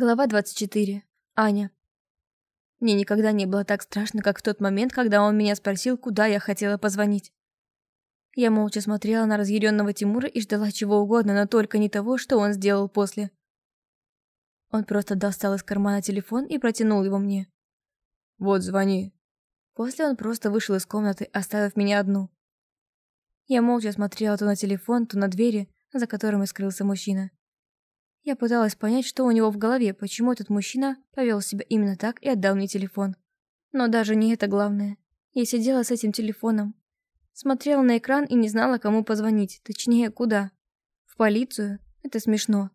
Глава 24. Аня. Мне никогда не было так страшно, как в тот момент, когда он меня спросил, куда я хотела позвонить. Я молча смотрела на разъяренного Тимура и ждала чего угодно, но только не того, что он сделал после. Он просто достал из кармана телефон и протянул его мне. «Вот, звони». После он просто вышел из комнаты, оставив меня одну. Я молча смотрела то на телефон, то на двери, за которыми скрылся мужчина. Я пыталась понять, что у него в голове, почему этот мужчина повел себя именно так и отдал мне телефон. Но даже не это главное. Я сидела с этим телефоном, смотрела на экран и не знала, кому позвонить, точнее, куда. В полицию? Это смешно.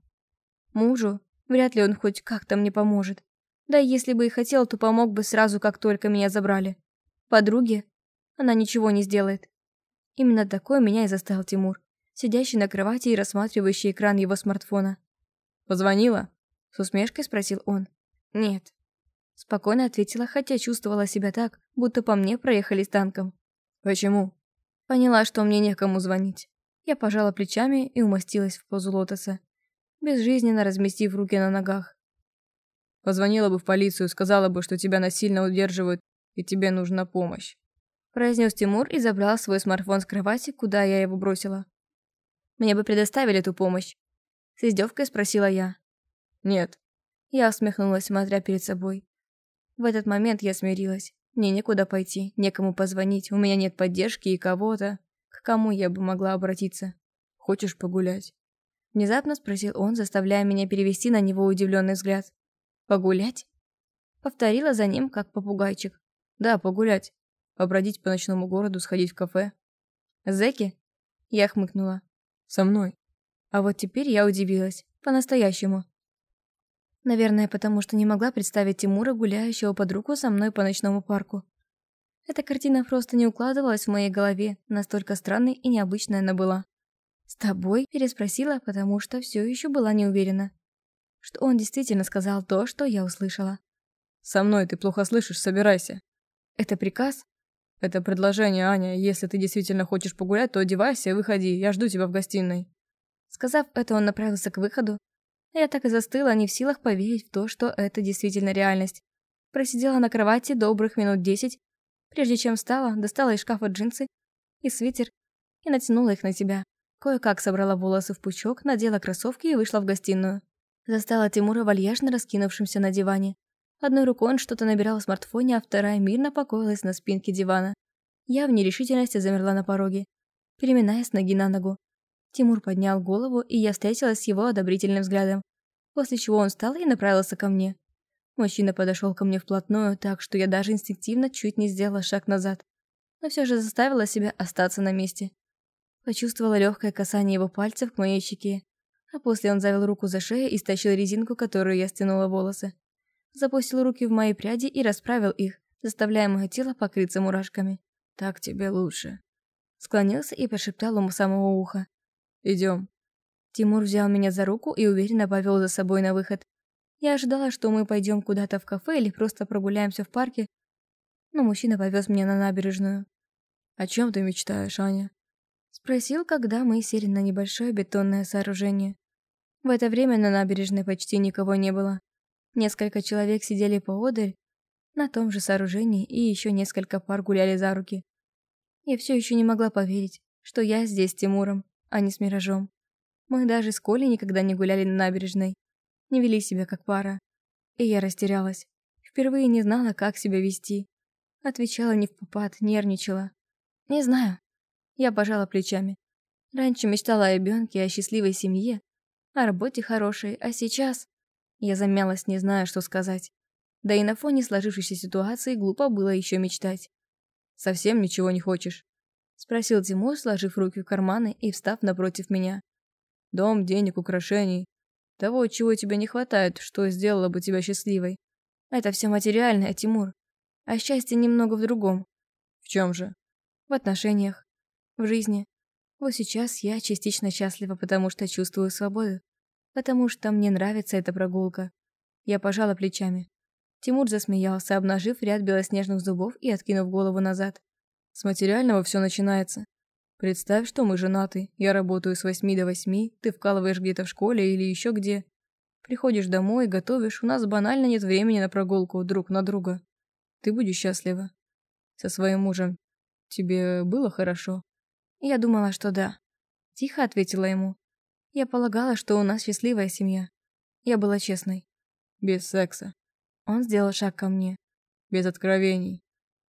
Мужу? Вряд ли он хоть как-то мне поможет. Да если бы и хотел, то помог бы сразу, как только меня забрали. Подруге? Она ничего не сделает. Именно такой меня и застал Тимур, сидящий на кровати и рассматривающий экран его смартфона. «Позвонила?» С усмешкой спросил он. «Нет». Спокойно ответила, хотя чувствовала себя так, будто по мне проехали с танком. «Почему?» Поняла, что мне некому звонить. Я пожала плечами и умостилась в позу лотоса, безжизненно разместив руки на ногах. «Позвонила бы в полицию, сказала бы, что тебя насильно удерживают и тебе нужна помощь», произнес Тимур и забрал свой смартфон с кровати, куда я его бросила. Мне бы предоставили эту помощь, с издевкой спросила я. «Нет». Я усмехнулась, смотря перед собой. В этот момент я смирилась. Мне некуда пойти, некому позвонить, у меня нет поддержки и кого-то. К кому я бы могла обратиться? «Хочешь погулять?» Внезапно спросил он, заставляя меня перевести на него удивленный взгляд. «Погулять?» Повторила за ним, как попугайчик. «Да, погулять. Побродить по ночному городу, сходить в кафе». «Зэки?» Я хмыкнула. «Со мной». А вот теперь я удивилась. По-настоящему. Наверное, потому что не могла представить Тимура, гуляющего под руку со мной по ночному парку. Эта картина просто не укладывалась в моей голове, настолько странной и необычной она была. «С тобой?» – переспросила, потому что все еще была не уверена. Что он действительно сказал то, что я услышала. «Со мной ты плохо слышишь, собирайся». «Это приказ?» «Это предложение, Аня. Если ты действительно хочешь погулять, то одевайся и выходи. Я жду тебя в гостиной». Сказав это, он направился к выходу. Я так и застыла, не в силах поверить в то, что это действительно реальность. Просидела на кровати добрых минут десять, прежде чем встала, достала из шкафа джинсы и свитер и натянула их на себя. Кое-как собрала волосы в пучок, надела кроссовки и вышла в гостиную. Застала Тимура вальяжно раскинувшимся на диване. Одной рукой он что-то набирал в смартфоне, а вторая мирно покоилась на спинке дивана. Я в нерешительности замерла на пороге, переминаясь ноги на ногу. Тимур поднял голову, и я встретилась с его одобрительным взглядом, после чего он встал и направился ко мне. Мужчина подошел ко мне вплотную, так что я даже инстинктивно чуть не сделала шаг назад, но все же заставила себя остаться на месте. Почувствовала легкое касание его пальцев к моей щеке, а после он завел руку за шею и стащил резинку, которую я стянула волосы. Запустил руки в мои пряди и расправил их, заставляя мое тело покрыться мурашками. «Так тебе лучше». Склонился и прошептал ему самого уха. Идем. Тимур взял меня за руку и уверенно повел за собой на выход. Я ожидала, что мы пойдем куда-то в кафе или просто прогуляемся в парке, но мужчина повез меня на набережную. «О чем ты мечтаешь, Аня?» Спросил, когда мы сели на небольшое бетонное сооружение. В это время на набережной почти никого не было. Несколько человек сидели поодаль, на том же сооружении, и еще несколько пар гуляли за руки. Я все еще не могла поверить, что я здесь с Тимуром а не с Миражом. Мы даже с Колей никогда не гуляли на набережной, не вели себя как пара. И я растерялась. Впервые не знала, как себя вести. Отвечала не в попад, нервничала. Не знаю. Я пожала плечами. Раньше мечтала о ребенке, о счастливой семье, о работе хорошей, а сейчас... Я замялась, не зная, что сказать. Да и на фоне сложившейся ситуации глупо было еще мечтать. «Совсем ничего не хочешь?» — спросил Тимур, сложив руки в карманы и встав напротив меня. «Дом, денег, украшений. Того, чего тебе не хватает, что сделало бы тебя счастливой. Это все материальное, Тимур. А счастье немного в другом. В чем же? В отношениях. В жизни. Вот сейчас я частично счастлива, потому что чувствую свободу. Потому что мне нравится эта прогулка. Я пожала плечами. Тимур засмеялся, обнажив ряд белоснежных зубов и откинув голову назад. С материального все начинается. Представь, что мы женаты, я работаю с восьми до восьми, ты вкалываешь где-то в школе или еще где. Приходишь домой, готовишь, у нас банально нет времени на прогулку друг на друга. Ты будешь счастлива. Со своим мужем. Тебе было хорошо? Я думала, что да. Тихо ответила ему. Я полагала, что у нас счастливая семья. Я была честной. Без секса. Он сделал шаг ко мне. Без откровений.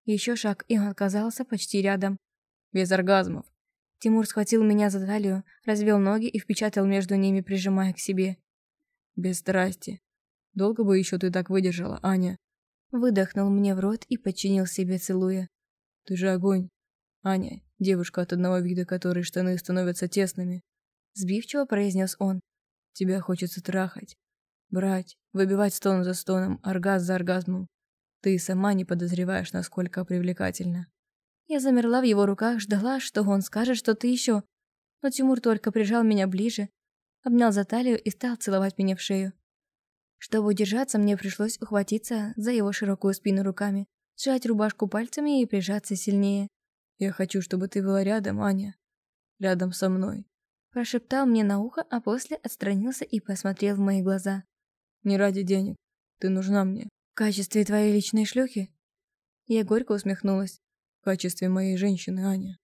Еще шаг, и он оказался почти рядом. Без оргазмов. Тимур схватил меня за талию, развел ноги и впечатал между ними, прижимая к себе. Без страсти. Долго бы еще ты так выдержала, Аня? Выдохнул мне в рот и подчинил себе, целуя. Ты же огонь. Аня, девушка от одного вида, которой штаны становятся тесными. Сбивчиво произнес он. Тебя хочется трахать. Брать, выбивать стон за стоном, оргазм за оргазмом. Ты сама не подозреваешь, насколько привлекательна. Я замерла в его руках, ждала, что он скажет что-то еще. Но Тимур только прижал меня ближе, обнял за талию и стал целовать меня в шею. Чтобы удержаться, мне пришлось ухватиться за его широкую спину руками, сжать рубашку пальцами и прижаться сильнее. «Я хочу, чтобы ты была рядом, Аня. Рядом со мной. Прошептал мне на ухо, а после отстранился и посмотрел в мои глаза. «Не ради денег. Ты нужна мне». «В качестве твоей личной шлюхи?» Я горько усмехнулась. «В качестве моей женщины, Аня».